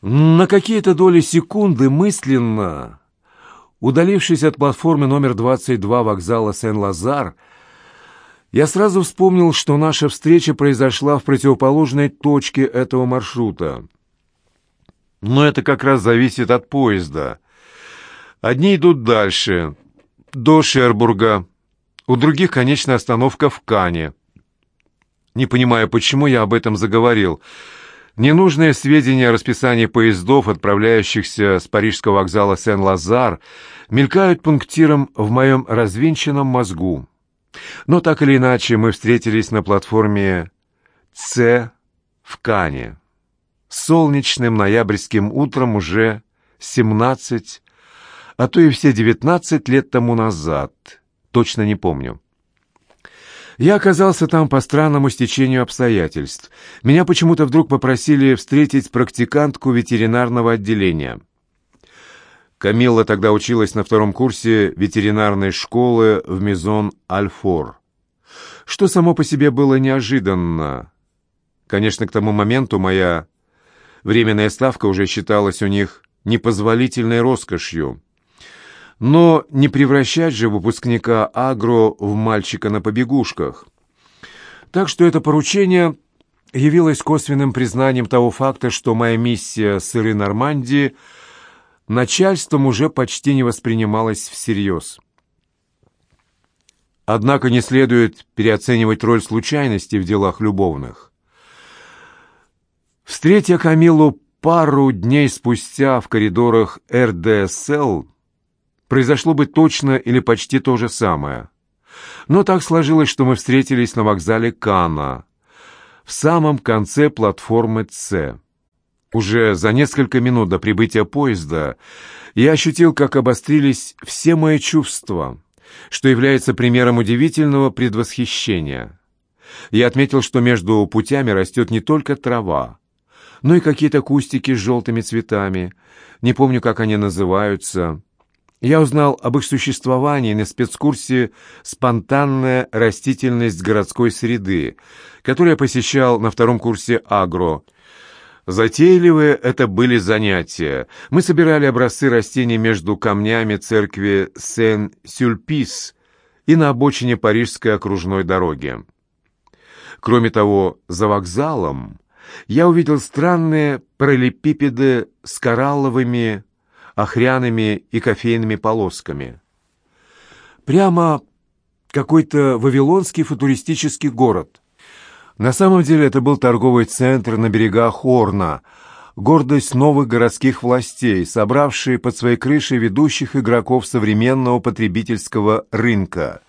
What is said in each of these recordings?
На какие-то доли секунды мысленно, удалившись от платформы номер 22 вокзала Сен-Лазар, я сразу вспомнил, что наша встреча произошла в противоположной точке этого маршрута. Но это как раз зависит от поезда. Одни идут дальше, до Шербурга, у других конечная остановка в Кане. Не понимаю, почему я об этом заговорил. Ненужные сведения о расписании поездов, отправляющихся с парижского вокзала Сен-Лазар, мелькают пунктиром в моем развинченном мозгу. Но так или иначе мы встретились на платформе С в Кане. Солнечным ноябрьским утром уже 17, а то и все 19 лет тому назад. Точно не помню. Я оказался там по странному стечению обстоятельств. Меня почему-то вдруг попросили встретить практикантку ветеринарного отделения. Камилла тогда училась на втором курсе ветеринарной школы в Мизон-Альфор. Что само по себе было неожиданно. Конечно, к тому моменту моя временная ставка уже считалась у них непозволительной роскошью. Но не превращать же выпускника агро в мальчика на побегушках. Так что это поручение явилось косвенным признанием того факта, что моя миссия сыры Нормандии начальством уже почти не воспринималась всерьез. Однако не следует переоценивать роль случайности в делах любовных. Встретя Камилу пару дней спустя в коридорах РДСЛ, произошло бы точно или почти то же самое. Но так сложилось, что мы встретились на вокзале Кана, в самом конце платформы С. Уже за несколько минут до прибытия поезда я ощутил, как обострились все мои чувства, что является примером удивительного предвосхищения. Я отметил, что между путями растет не только трава, но и какие-то кустики с желтыми цветами, не помню, как они называются, я узнал об их существовании на спецкурсе «Спонтанная растительность городской среды», который я посещал на втором курсе «Агро». Затейливые это были занятия. Мы собирали образцы растений между камнями церкви Сен-Сюльпис и на обочине Парижской окружной дороги. Кроме того, за вокзалом я увидел странные параллелепипеды с коралловыми охряными и кофейными полосками. Прямо какой-то вавилонский футуристический город. На самом деле это был торговый центр на берегах Хорна, гордость новых городских властей, собравшие под своей крышей ведущих игроков современного потребительского рынка.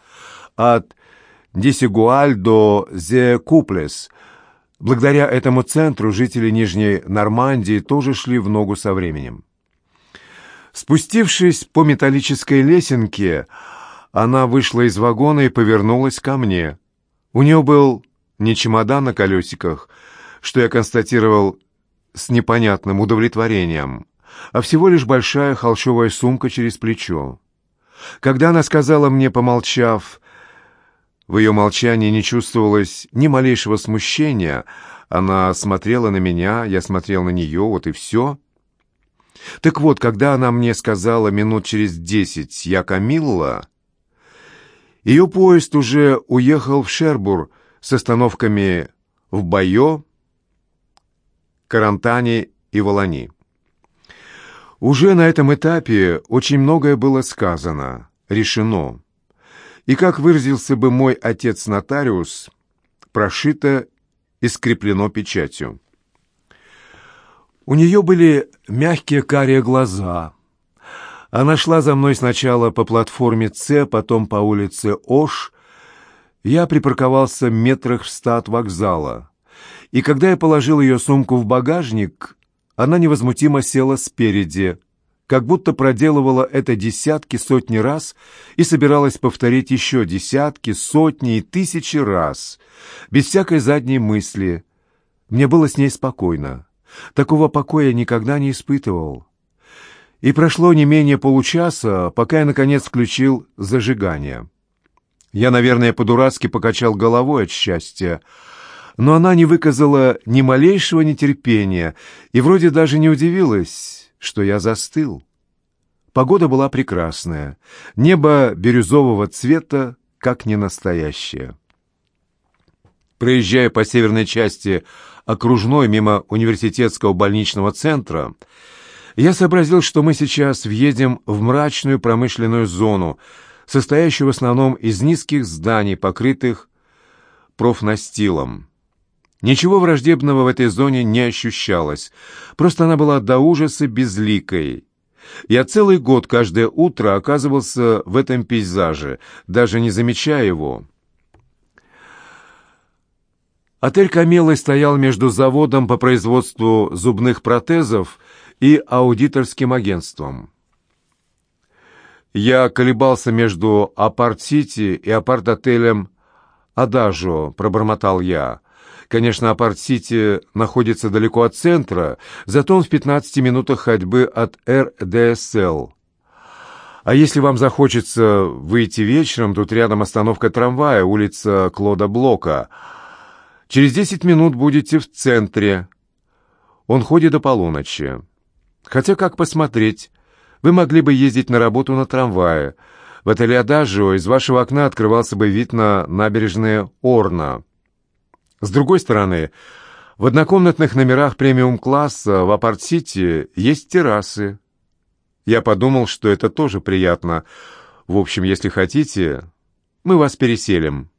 От Десигуаль до Зе Куплес. Благодаря этому центру жители Нижней Нормандии тоже шли в ногу со временем. Спустившись по металлической лесенке, она вышла из вагона и повернулась ко мне. У нее был не чемодан на колесиках, что я констатировал с непонятным удовлетворением, а всего лишь большая холщовая сумка через плечо. Когда она сказала мне, помолчав, в ее молчании не чувствовалось ни малейшего смущения, она смотрела на меня, я смотрел на нее, вот и все — так вот, когда она мне сказала минут через десять «Я Камилла», ее поезд уже уехал в Шербур с остановками в Байо, Карантане и Волани. Уже на этом этапе очень многое было сказано, решено. И, как выразился бы мой отец-нотариус, прошито и скреплено печатью. У нее были мягкие карие глаза. Она шла за мной сначала по платформе С, потом по улице Ош. Я припарковался метрах в ста от вокзала. И когда я положил ее сумку в багажник, она невозмутимо села спереди, как будто проделывала это десятки, сотни раз и собиралась повторить еще десятки, сотни и тысячи раз, без всякой задней мысли. Мне было с ней спокойно. Такого покоя никогда не испытывал. И прошло не менее получаса, пока я, наконец, включил зажигание. Я, наверное, по-дурацки покачал головой от счастья. но она не выказала ни малейшего нетерпения и вроде даже не удивилась, что я застыл. Погода была прекрасная, небо бирюзового цвета, как не настоящее. Проезжая по северной части окружной мимо университетского больничного центра, я сообразил, что мы сейчас въедем в мрачную промышленную зону, состоящую в основном из низких зданий, покрытых профнастилом. Ничего враждебного в этой зоне не ощущалось, просто она была до ужаса безликой. Я целый год каждое утро оказывался в этом пейзаже, даже не замечая его. Отель «Камелый» стоял между заводом по производству зубных протезов и аудиторским агентством. Я колебался между апарт-сити и апарт-отелем «Адажо», пробормотал я. Конечно, апарт-сити находится далеко от центра, зато он в 15 минутах ходьбы от РДСЛ. А если вам захочется выйти вечером, тут рядом остановка трамвая, улица Клода Блока — Через десять минут будете в центре. Он ходит до полуночи. Хотя, как посмотреть, вы могли бы ездить на работу на трамвае. В отеле «Адажио» из вашего окна открывался бы вид на набережные Орна. С другой стороны, в однокомнатных номерах премиум-класса в Апарт-Сити есть террасы. Я подумал, что это тоже приятно. В общем, если хотите, мы вас переселим.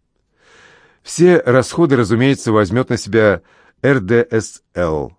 Все расходы, разумеется, возьмет на себя РДСЛ.